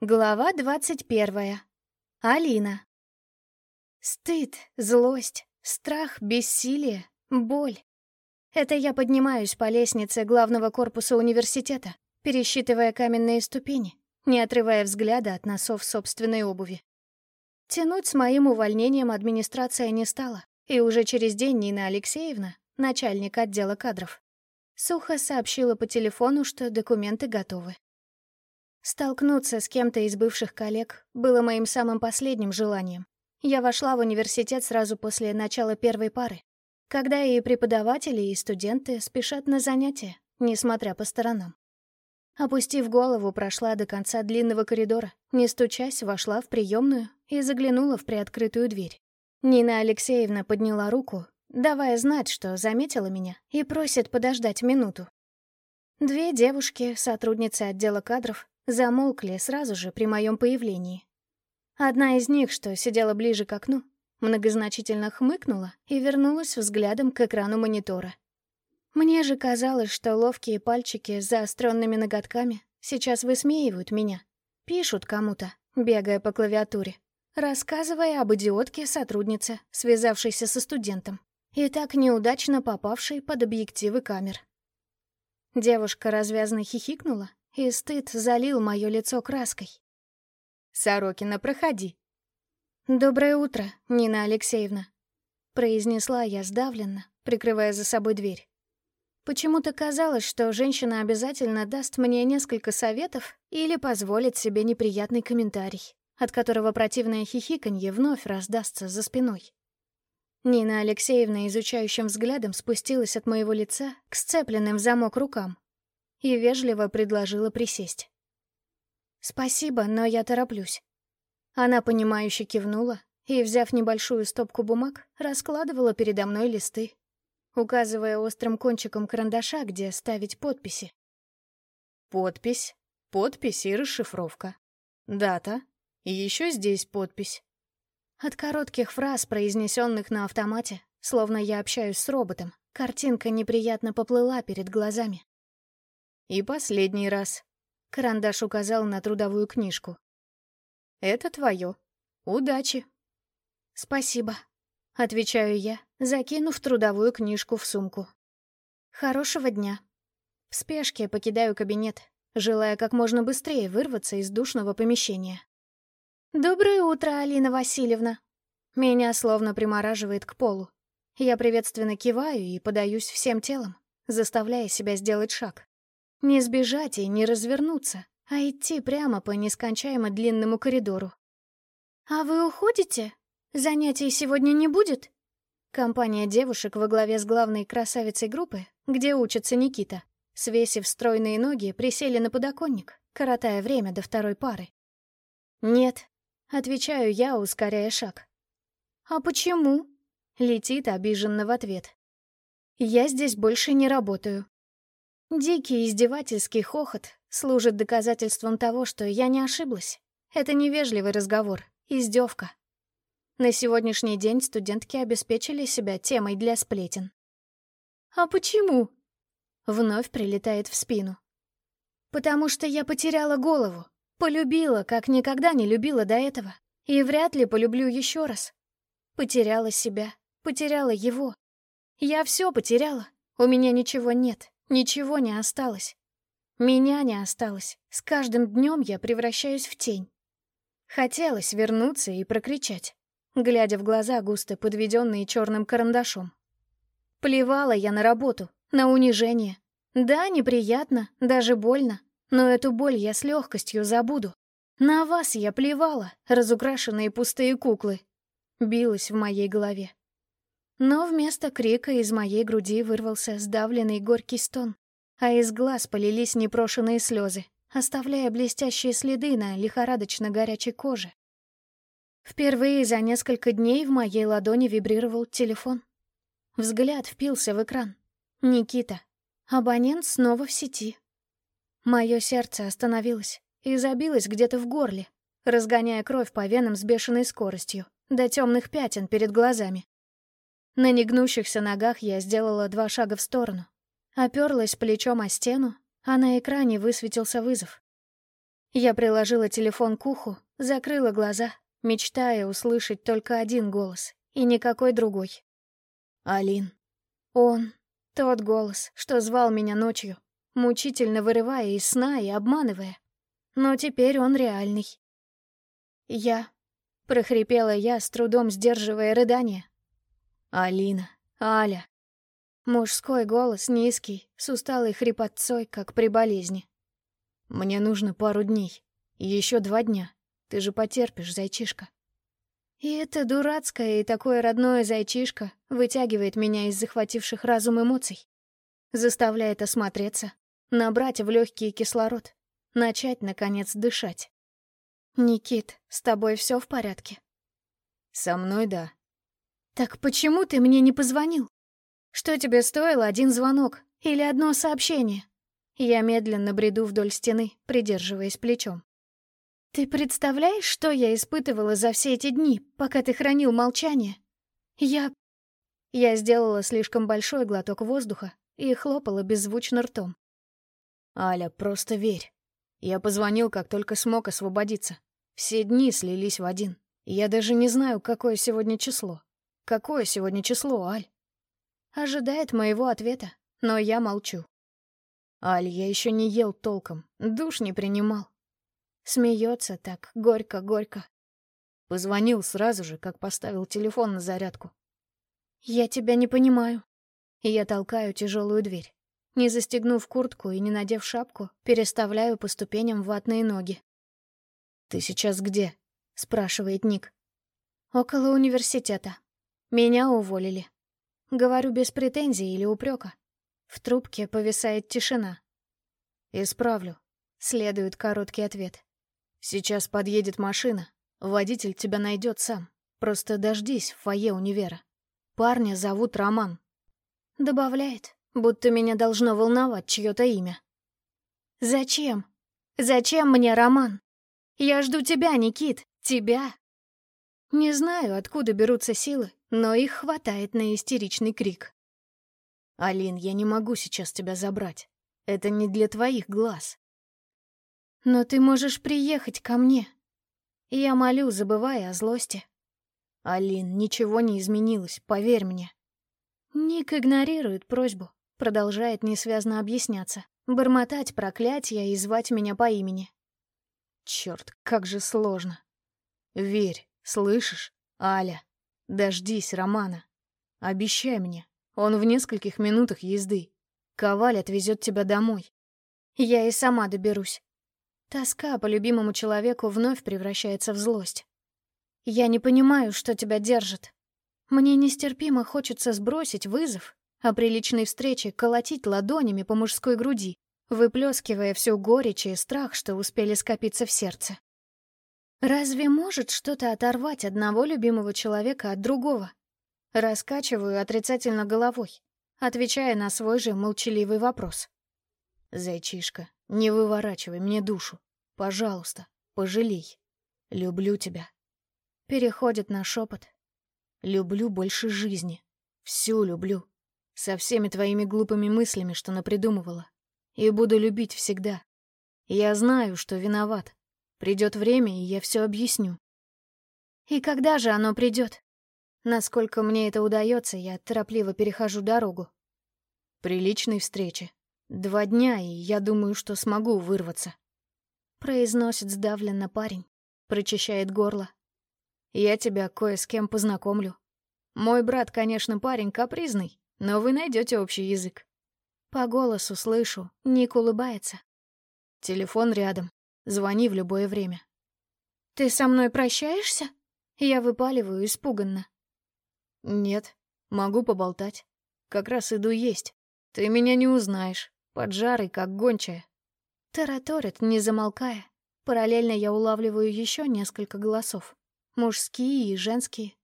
Глава двадцать первая. Алина. Стыд, злость, страх, бессилие, боль. Это я поднимаюсь по лестнице главного корпуса университета, пересчитывая каменные ступени, не отрывая взгляда от носов собственной обуви. Тянуть с моим увольнением администрация не стала, и уже через день Нина Алексеевна, начальник отдела кадров, сухо сообщила по телефону, что документы готовы. Столкнуться с кем-то из бывших коллег было моим самым последним желанием. Я вошла в университет сразу после начала первой пары, когда и преподаватели, и студенты спешат на занятия, несмотря по сторонам. Опустив голову, прошла до конца длинного коридора, не стучась, вошла в приемную и заглянула в приоткрытую дверь. Нина Алексеевна подняла руку, давая знать, что заметила меня, и просит подождать минуту. Две девушки, сотрудницы отдела кадров, замолкли сразу же при моем появлении. Одна из них, что сидела ближе к окну, многозначительно хмыкнула и вернулась взглядом к экрану монитора. Мне же казалось, что ловкие пальчики с заостренными ноготками сейчас высмеивают меня, пишут кому-то, бегая по клавиатуре, рассказывая об идиотке сотруднице, связавшейся со студентом, и так неудачно попавшей под объективы камер. Девушка развязно хихикнула и стыд залил мое лицо краской. «Сорокина, проходи». «Доброе утро, Нина Алексеевна», — произнесла я сдавленно, прикрывая за собой дверь. Почему-то казалось, что женщина обязательно даст мне несколько советов или позволит себе неприятный комментарий, от которого противное хихиканье вновь раздастся за спиной. Нина Алексеевна изучающим взглядом спустилась от моего лица к сцепленным в замок рукам и вежливо предложила присесть. «Спасибо, но я тороплюсь». Она, понимающе кивнула и, взяв небольшую стопку бумаг, раскладывала передо мной листы, указывая острым кончиком карандаша, где ставить подписи. Подпись, подпись и расшифровка. Дата. И еще здесь подпись. От коротких фраз, произнесенных на автомате, словно я общаюсь с роботом, картинка неприятно поплыла перед глазами. И последний раз. Карандаш указал на трудовую книжку. Это твое. Удачи. Спасибо. Отвечаю я, закинув трудовую книжку в сумку. Хорошего дня. В спешке покидаю кабинет, желая как можно быстрее вырваться из душного помещения. «Доброе утро, Алина Васильевна!» Меня словно примораживает к полу. Я приветственно киваю и подаюсь всем телом, заставляя себя сделать шаг. Не сбежать и не развернуться, а идти прямо по нескончаемо длинному коридору. «А вы уходите? Занятий сегодня не будет?» Компания девушек во главе с главной красавицей группы, где учится Никита, свесив стройные ноги, присели на подоконник, коротая время до второй пары. «Нет», — отвечаю я, ускоряя шаг. «А почему?» — летит обиженно в ответ. «Я здесь больше не работаю. Дикий издевательский хохот служит доказательством того, что я не ошиблась. Это невежливый разговор, издевка. На сегодняшний день студентки обеспечили себя темой для сплетен. «А почему?» Вновь прилетает в спину. «Потому что я потеряла голову, полюбила, как никогда не любила до этого, и вряд ли полюблю еще раз. Потеряла себя, потеряла его. Я все потеряла, у меня ничего нет, Ничего не осталось. Меня не осталось. С каждым днем я превращаюсь в тень. Хотелось вернуться и прокричать, глядя в глаза, густо подведенные черным карандашом. Плевала я на работу, на унижение. Да, неприятно, даже больно, но эту боль я с легкостью забуду. На вас я плевала, разукрашенные пустые куклы. Билась в моей голове. Но вместо крика из моей груди вырвался сдавленный горький стон, а из глаз полились непрошенные слезы, оставляя блестящие следы на лихорадочно горячей коже. Впервые за несколько дней в моей ладони вибрировал телефон. Взгляд впился в экран. Никита. Абонент снова в сети. Мое сердце остановилось и забилось где-то в горле, разгоняя кровь по венам с бешеной скоростью, до темных пятен перед глазами. На негнущихся ногах я сделала два шага в сторону. Оперлась плечом о стену, а на экране высветился вызов. Я приложила телефон к уху, закрыла глаза, мечтая услышать только один голос и никакой другой. «Алин». Он, тот голос, что звал меня ночью, мучительно вырывая из сна и обманывая. Но теперь он реальный. «Я...» — прохрипела я, с трудом сдерживая рыдание. «Алина, Аля». Мужской голос низкий, с усталой хрипотцой, как при болезни. «Мне нужно пару дней. Еще два дня. Ты же потерпишь, зайчишка». И это дурацкое и такое родное зайчишка вытягивает меня из захвативших разум эмоций. Заставляет осмотреться, набрать в легкий кислород, начать, наконец, дышать. «Никит, с тобой все в порядке?» «Со мной да». «Так почему ты мне не позвонил? Что тебе стоило один звонок или одно сообщение?» Я медленно бреду вдоль стены, придерживаясь плечом. «Ты представляешь, что я испытывала за все эти дни, пока ты хранил молчание? Я...» Я сделала слишком большой глоток воздуха и хлопала беззвучно ртом. «Аля, просто верь. Я позвонил, как только смог освободиться. Все дни слились в один. Я даже не знаю, какое сегодня число. Какое сегодня число, Аль?» Ожидает моего ответа, но я молчу. «Аль, я еще не ел толком, душ не принимал. Смеется так, горько-горько. Позвонил сразу же, как поставил телефон на зарядку. «Я тебя не понимаю». Я толкаю тяжелую дверь. Не застегнув куртку и не надев шапку, переставляю по ступеням ватные ноги. «Ты сейчас где?» — спрашивает Ник. «Около университета. Меня уволили». Говорю без претензий или упрека. В трубке повисает тишина. «Исправлю», — следует короткий ответ. Сейчас подъедет машина. Водитель тебя найдет сам. Просто дождись в фойе универа. Парня зовут Роман. Добавляет, будто меня должно волновать чье-то имя. Зачем? Зачем мне Роман? Я жду тебя, Никит, тебя. Не знаю, откуда берутся силы, но их хватает на истеричный крик. «Алин, я не могу сейчас тебя забрать. Это не для твоих глаз. Но ты можешь приехать ко мне. Я молю, забывая о злости. Алин, ничего не изменилось, поверь мне. Ник игнорирует просьбу, продолжает несвязно объясняться, бормотать проклятия и звать меня по имени. Черт, как же сложно. Верь, слышишь, Аля, дождись Романа. Обещай мне, он в нескольких минутах езды. Коваль отвезет тебя домой. Я и сама доберусь. Тоска по любимому человеку вновь превращается в злость. Я не понимаю, что тебя держит. Мне нестерпимо хочется сбросить вызов, а при личной встрече колотить ладонями по мужской груди, выплескивая всю горечь и страх, что успели скопиться в сердце. Разве может что-то оторвать одного любимого человека от другого? Раскачиваю отрицательно головой, отвечая на свой же молчаливый вопрос. «Зайчишка, не выворачивай мне душу. Пожалуйста, пожалей. Люблю тебя. Переходит на шепот. Люблю больше жизни. Всю люблю. Со всеми твоими глупыми мыслями, что напридумывала. И буду любить всегда. Я знаю, что виноват. Придет время, и я все объясню. И когда же оно придет? Насколько мне это удается, я торопливо перехожу дорогу. При личной встрече. Два дня, и я думаю, что смогу вырваться. Произносит сдавленно парень, прочищает горло. Я тебя кое с кем познакомлю. Мой брат, конечно, парень капризный, но вы найдете общий язык. По голосу слышу, Ник улыбается. Телефон рядом. Звони в любое время. Ты со мной прощаешься? Я выпаливаю испуганно. Нет, могу поболтать. Как раз иду есть. Ты меня не узнаешь. Поджарый, как гончая. Тараторит, не замолкая. Параллельно я улавливаю еще несколько голосов. Мужские и женские.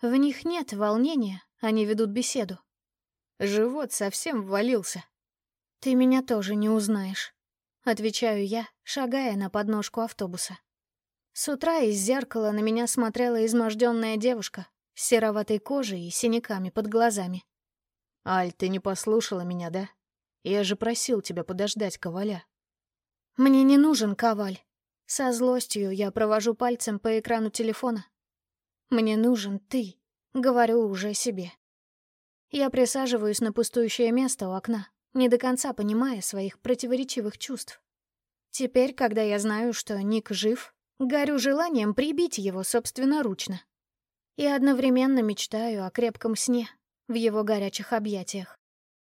В них нет волнения, они ведут беседу. Живот совсем ввалился. Ты меня тоже не узнаешь. Отвечаю я, шагая на подножку автобуса. С утра из зеркала на меня смотрела изможденная девушка с сероватой кожей и синяками под глазами. «Аль, ты не послушала меня, да?» Я же просил тебя подождать коваля. Мне не нужен коваль. Со злостью я провожу пальцем по экрану телефона. «Мне нужен ты», — говорю уже себе. Я присаживаюсь на пустующее место у окна, не до конца понимая своих противоречивых чувств. Теперь, когда я знаю, что Ник жив, горю желанием прибить его собственноручно. И одновременно мечтаю о крепком сне в его горячих объятиях.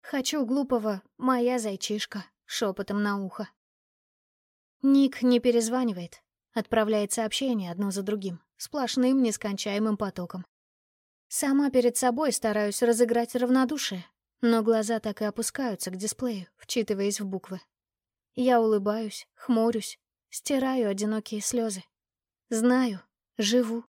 Хочу глупого «моя зайчишка» шепотом на ухо. Ник не перезванивает, отправляет сообщения одно за другим, сплошным нескончаемым потоком. Сама перед собой стараюсь разыграть равнодушие, но глаза так и опускаются к дисплею, вчитываясь в буквы. Я улыбаюсь, хмурюсь, стираю одинокие слезы. Знаю, живу.